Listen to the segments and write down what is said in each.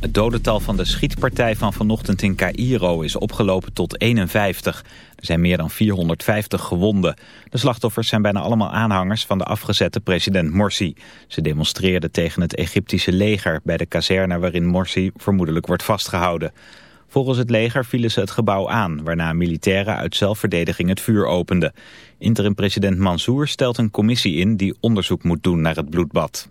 Het dodental van de schietpartij van vanochtend in Cairo is opgelopen tot 51. Er zijn meer dan 450 gewonden. De slachtoffers zijn bijna allemaal aanhangers van de afgezette president Morsi. Ze demonstreerden tegen het Egyptische leger bij de kazerne waarin Morsi vermoedelijk wordt vastgehouden. Volgens het leger vielen ze het gebouw aan, waarna militairen uit zelfverdediging het vuur openden. Interim-president Mansour stelt een commissie in die onderzoek moet doen naar het bloedbad.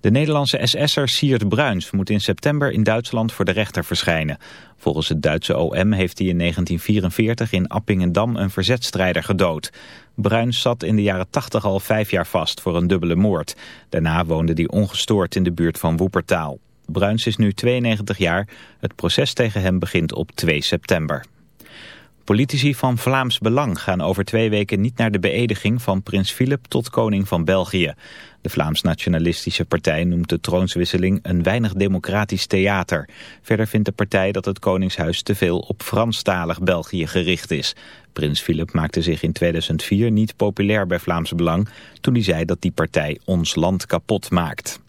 De Nederlandse SS'er Siert Bruins moet in september in Duitsland voor de rechter verschijnen. Volgens het Duitse OM heeft hij in 1944 in Appingedam een verzetstrijder gedood. Bruins zat in de jaren 80 al vijf jaar vast voor een dubbele moord. Daarna woonde hij ongestoord in de buurt van Woepertaal. Bruins is nu 92 jaar. Het proces tegen hem begint op 2 september. Politici van Vlaams Belang gaan over twee weken niet naar de beëdiging van prins Filip tot koning van België. De Vlaams-nationalistische partij noemt de troonswisseling een weinig democratisch theater. Verder vindt de partij dat het koningshuis te veel op Franstalig België gericht is. Prins Filip maakte zich in 2004 niet populair bij Vlaams Belang toen hij zei dat die partij ons land kapot maakt.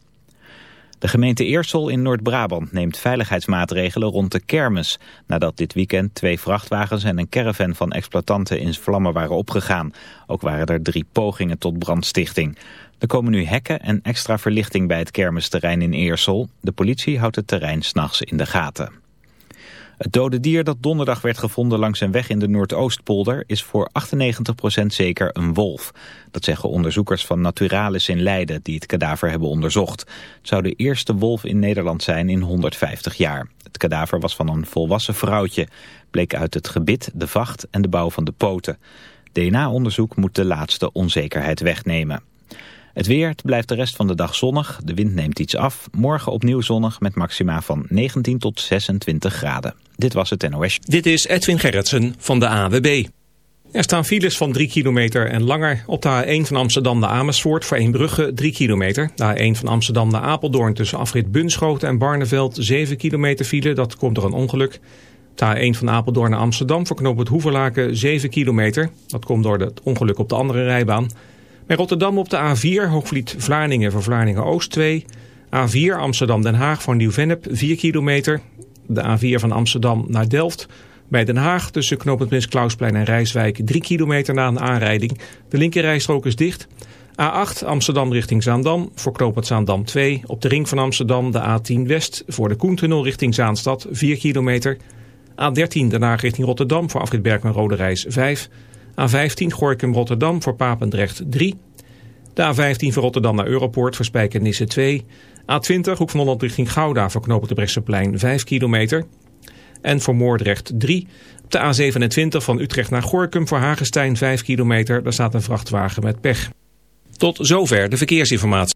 De gemeente Eersel in Noord-Brabant neemt veiligheidsmaatregelen rond de kermis... nadat dit weekend twee vrachtwagens en een caravan van exploitanten in vlammen waren opgegaan. Ook waren er drie pogingen tot brandstichting. Er komen nu hekken en extra verlichting bij het kermisterrein in Eersel. De politie houdt het terrein s'nachts in de gaten. Het dode dier dat donderdag werd gevonden langs een weg in de Noordoostpolder is voor 98% zeker een wolf. Dat zeggen onderzoekers van Naturalis in Leiden die het kadaver hebben onderzocht. Het zou de eerste wolf in Nederland zijn in 150 jaar. Het kadaver was van een volwassen vrouwtje. Bleek uit het gebit, de vacht en de bouw van de poten. DNA-onderzoek moet de laatste onzekerheid wegnemen. Het weer, het blijft de rest van de dag zonnig. De wind neemt iets af. Morgen opnieuw zonnig met maxima van 19 tot 26 graden. Dit was het NOS. Dit is Edwin Gerritsen van de AWB. Er staan files van 3 kilometer en langer op de A1 van Amsterdam naar Amersfoort voor Eembrugge 3 kilometer. De A1 van Amsterdam naar Apeldoorn tussen afrit Bunschoten en Barneveld 7 kilometer file. Dat komt door een ongeluk. De A1 van Apeldoorn naar Amsterdam voor knoop het Hoeverlaken 7 kilometer. Dat komt door het ongeluk op de andere rijbaan. Rotterdam op de A4 Hoogvliet Vlaardingen voor Vlaardingen Oost 2. A4 Amsterdam Den Haag voor Nieuw-Vennep 4 kilometer. De A4 van Amsterdam naar Delft. Bij Den Haag tussen knooppunt Prins Klausplein en Rijswijk 3 kilometer na een aanrijding. De linkerrijstrook is dicht. A8 Amsterdam richting Zaandam voor knooppunt Zaandam 2. Op de ring van Amsterdam de A10 West voor de Koentunnel richting Zaanstad 4 kilometer. A13 daarna richting Rotterdam voor afrit Berkman Rode Reis 5 A15 Gorkum Rotterdam voor Papendrecht 3. De A15 voor Rotterdam naar Europoort voor Spijkenisse 2. A20 Hoek van Holland richting Gouda voor knopen de Brechtseplein 5 kilometer. En voor Moordrecht 3. Op de A27 van Utrecht naar Gorkum voor Hagestein 5 kilometer. Daar staat een vrachtwagen met pech. Tot zover de verkeersinformatie.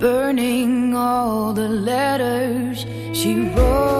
burning all the letters she wrote.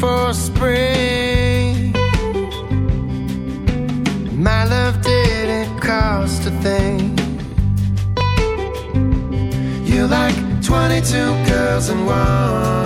for spring. My love didn't cost a thing. You're like 22 girls in one.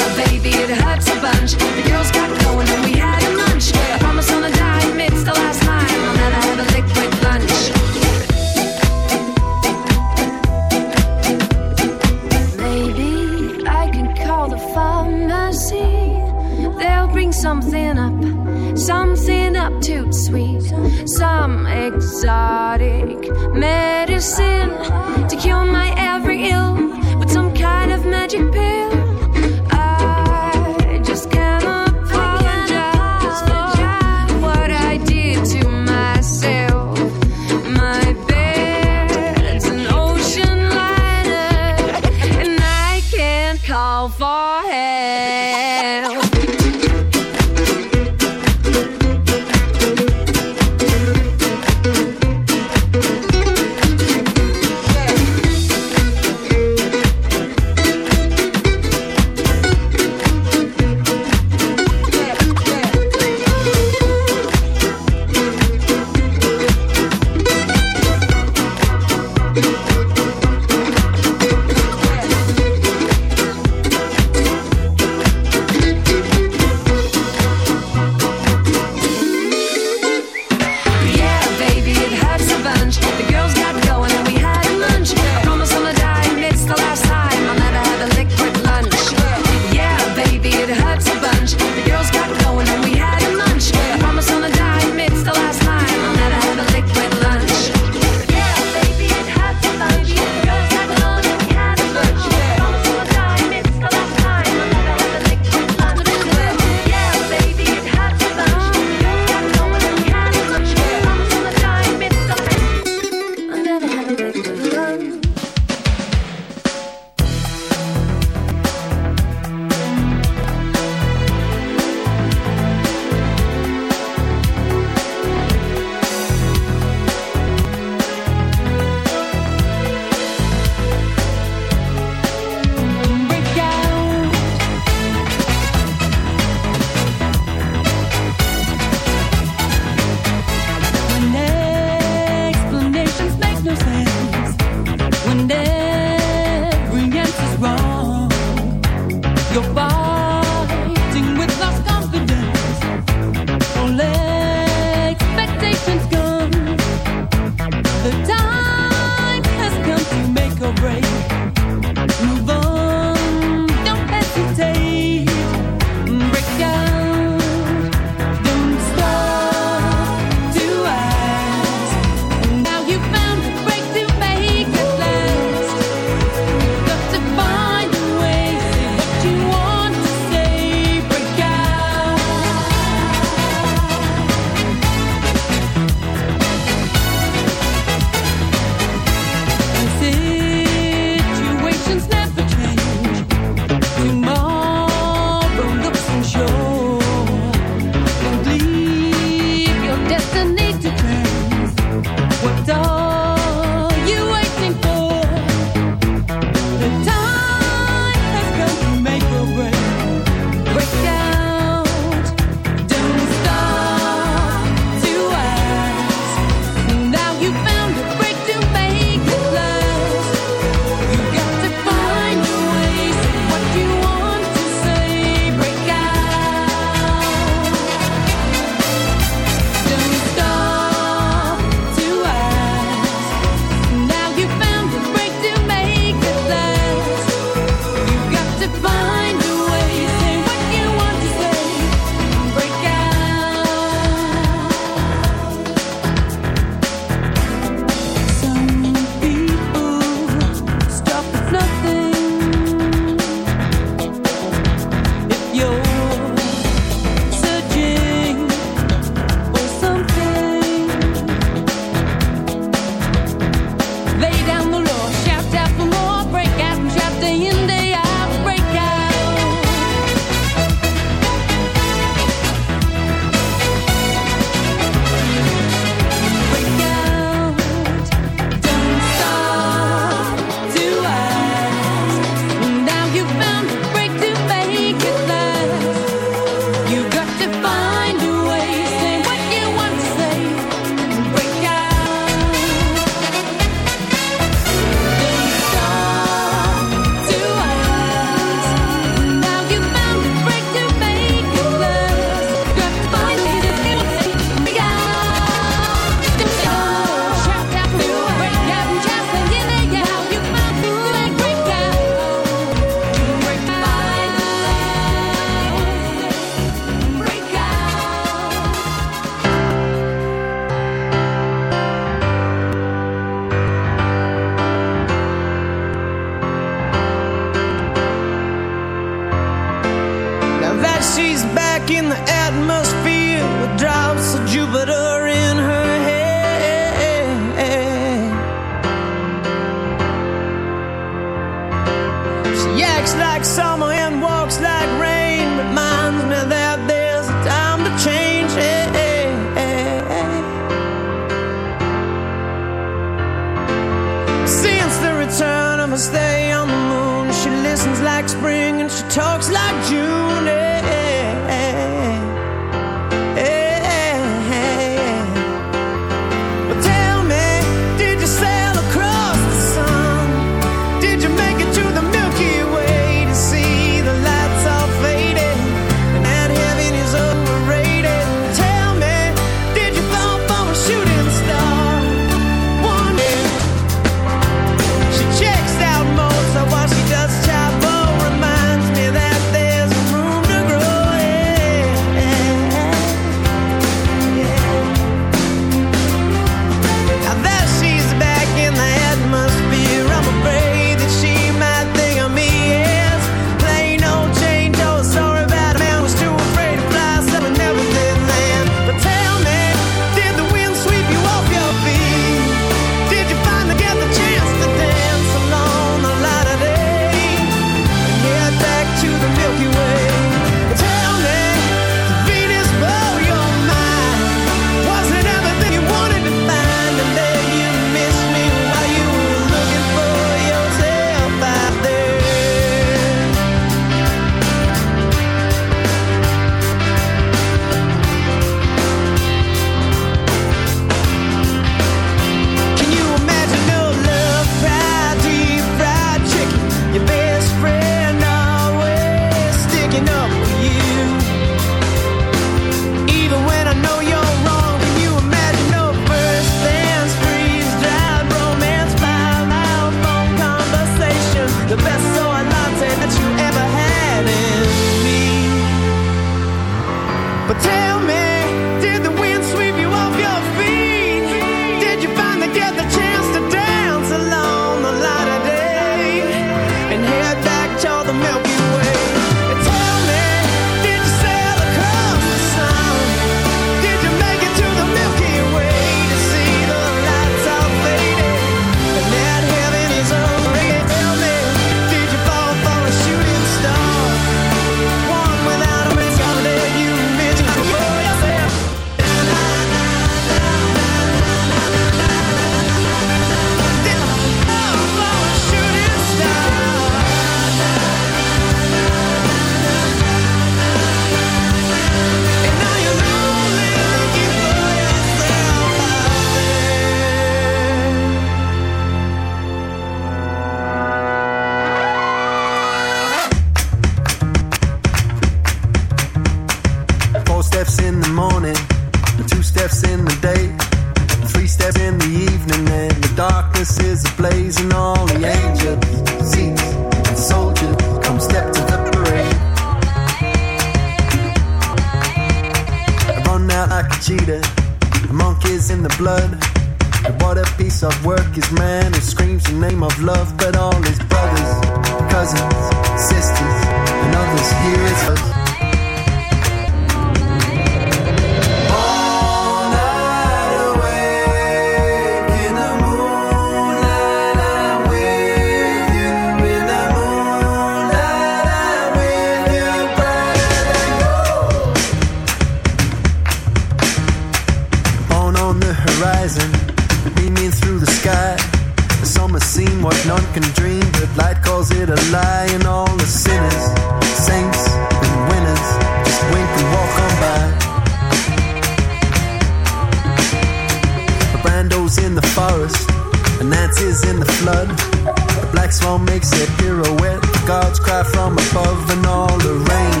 in the flood. The black swan makes a pirouette. The gods cry from above, and all the rain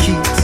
keeps